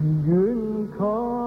Gün kavuştu,